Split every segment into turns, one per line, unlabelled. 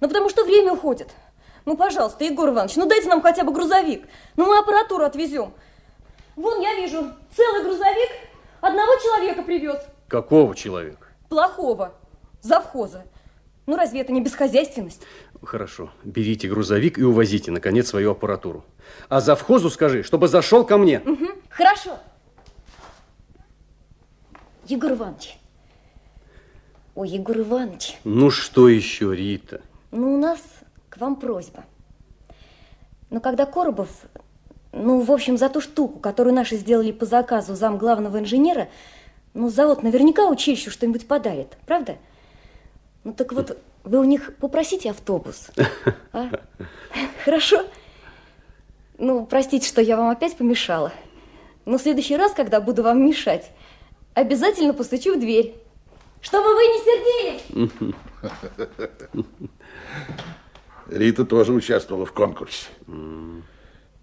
Ну, потому что время уходит. Ну, пожалуйста, Егор Иванович, ну дайте нам хотя бы грузовик. Ну, мы аппаратуру отвезем. Вон, я вижу, целый грузовик одного человека привез.
Какого человека?
Плохого. Завхоза. Ну, разве это не бесхозяйственность?
Хорошо. Берите грузовик и увозите, наконец, свою аппаратуру. А завхозу скажи, чтобы зашел ко мне.
Угу. Хорошо. Егор Иванович. Ой, Егор Иванович.
Ну, что еще, Рита?
Ну, у нас к вам просьба. Ну, когда Коробов, ну, в общем, за ту штуку, которую наши сделали по заказу зам главного инженера, ну, завод наверняка училищу что-нибудь подарит, правда? Ну, так вот, вы у них попросите автобус. А? Хорошо? Ну, простите, что я вам опять помешала. Но в следующий раз, когда буду вам мешать, обязательно постучу в дверь. Чтобы вы не сердились.
Рита тоже участвовала в конкурсе.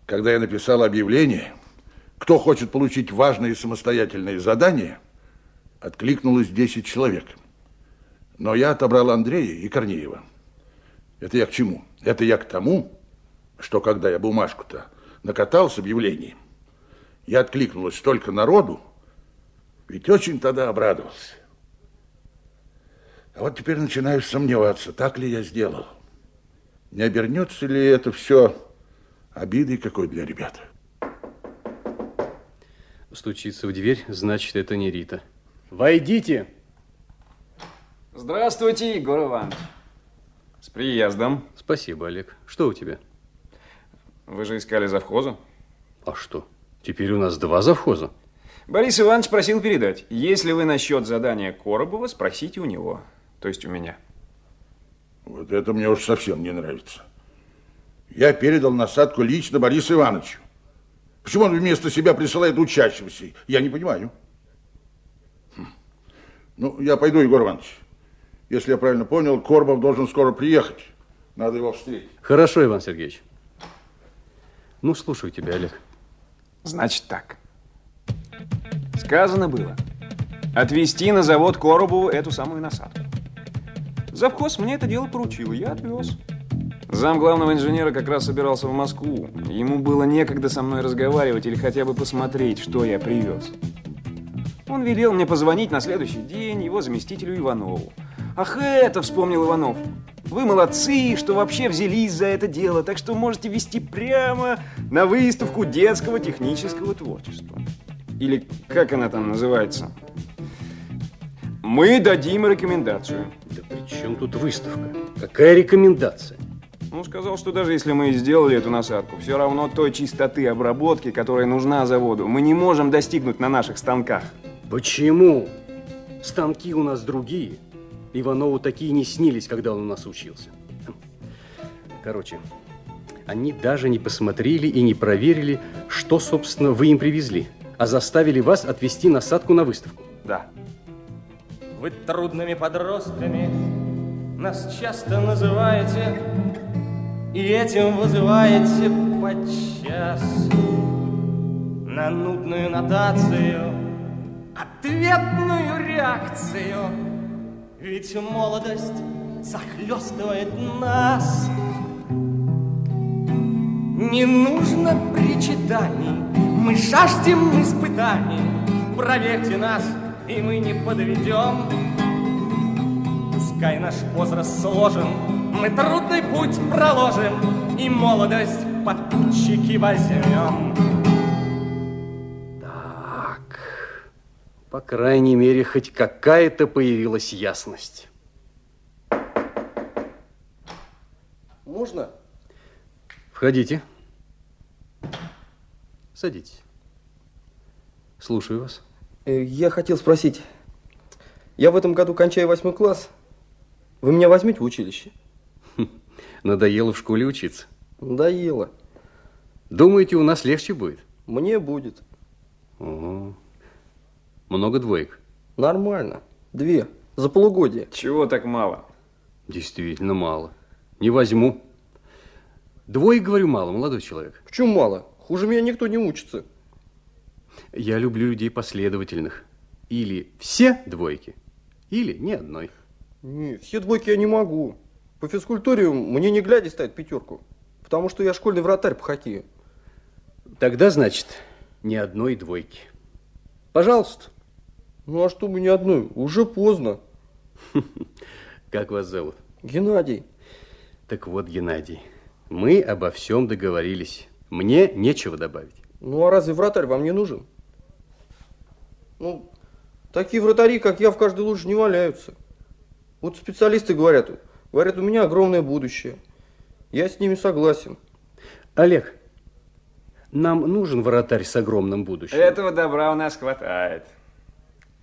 Когда я написал объявление, кто хочет получить важные самостоятельные задания, откликнулось 10 человек. Но я отобрал Андрея и Корнеева. Это я к чему? Это я к тому, что когда я бумажку-то накатал с объявлением, я откликнулась столько народу, ведь очень тогда обрадовался. А вот теперь начинаю сомневаться, так ли я сделал. Не обернется ли это все обидой какой для ребят?
Стучится в дверь, значит, это не Рита. Войдите!
Здравствуйте, Егор Иванович. С приездом.
Спасибо, Олег. Что у тебя?
Вы же искали завхоза?
А что? Теперь у нас два завхоза.
Борис Иванович просил передать. Если вы насчет задания Коробова, спросите у него. То есть у меня.
Вот это мне уж совсем не нравится. Я передал насадку лично Борису Ивановичу. Почему он вместо себя присылает учащегося? Я не понимаю. Хм. Ну, я пойду, Егор Иванович. Если я правильно понял, Корбов должен скоро приехать. Надо его встретить.
Хорошо, Иван Сергеевич. Ну, слушаю тебя, Олег.
Значит так. Сказано было. Отвезти на завод Коробову эту самую насадку. Завхоз мне это дело поручил, я отвез. Зам главного инженера как раз собирался в Москву. Ему было некогда со мной разговаривать или хотя бы посмотреть, что я привез. Он велел мне позвонить на следующий день его заместителю Иванову. Ах, это, вспомнил Иванов. Вы молодцы, что вообще взялись за это дело, так что можете вести прямо на выставку детского технического творчества. Или как она там называется? Мы дадим рекомендацию.
Чем тут выставка? Какая рекомендация?
Ну, сказал, что даже если мы сделали эту насадку, все равно той чистоты обработки, которая нужна заводу, мы не можем достигнуть на наших станках.
Почему? Станки у нас другие. Иванову такие не снились, когда он у нас учился. Короче, они даже не посмотрели и не проверили, что, собственно, вы им привезли, а заставили вас отвезти насадку на выставку.
Да.
Вы трудными подростками нас часто называете И этим вызываете подчас На нудную нотацию Ответную реакцию. Ведь молодость захлестывает нас. Не нужно причитаний Мы жаждем испытаний. Проверьте нас, и мы не подведем. Пускай наш возраст сложен, мы трудный путь проложим и молодость под путчики возьмем.
Так, по крайней мере, хоть какая-то появилась ясность.
Можно?
Входите. Садитесь. Слушаю вас.
Э, Я хотел спросить, я в этом году кончаю восьмой класс. Вы меня возьмете в училище?
Надоело в школе учиться?
Надоело.
Думаете, у нас легче будет?
Мне будет.
Ого. Много двоек?
Нормально. Две. За полугодие.
Чего так мало?
Действительно мало. Не возьму. Двоек, говорю, мало, молодой человек.
Почему мало? Хуже меня никто не учится.
Я люблю людей последовательных. Или все двойки, или ни одной.
Нет, все двойки я не могу.
по физкультуре мне не глядя ставят пятерку. Потому что я школьный вратарь по хоккею.
Тогда, значит, ни одной двойки. Пожалуйста.
Ну а что бы ни одной? Уже поздно.
Как вас зовут?
Геннадий.
Так вот, Геннадий, мы обо всем договорились. Мне нечего добавить.
Ну а разве вратарь вам не нужен? Ну, такие вратари, как я, в каждой луже не валяются. Вот специалисты говорят, говорят, у меня огромное будущее. Я с ними согласен.
Олег, нам нужен вратарь с огромным будущим.
Этого добра у нас хватает.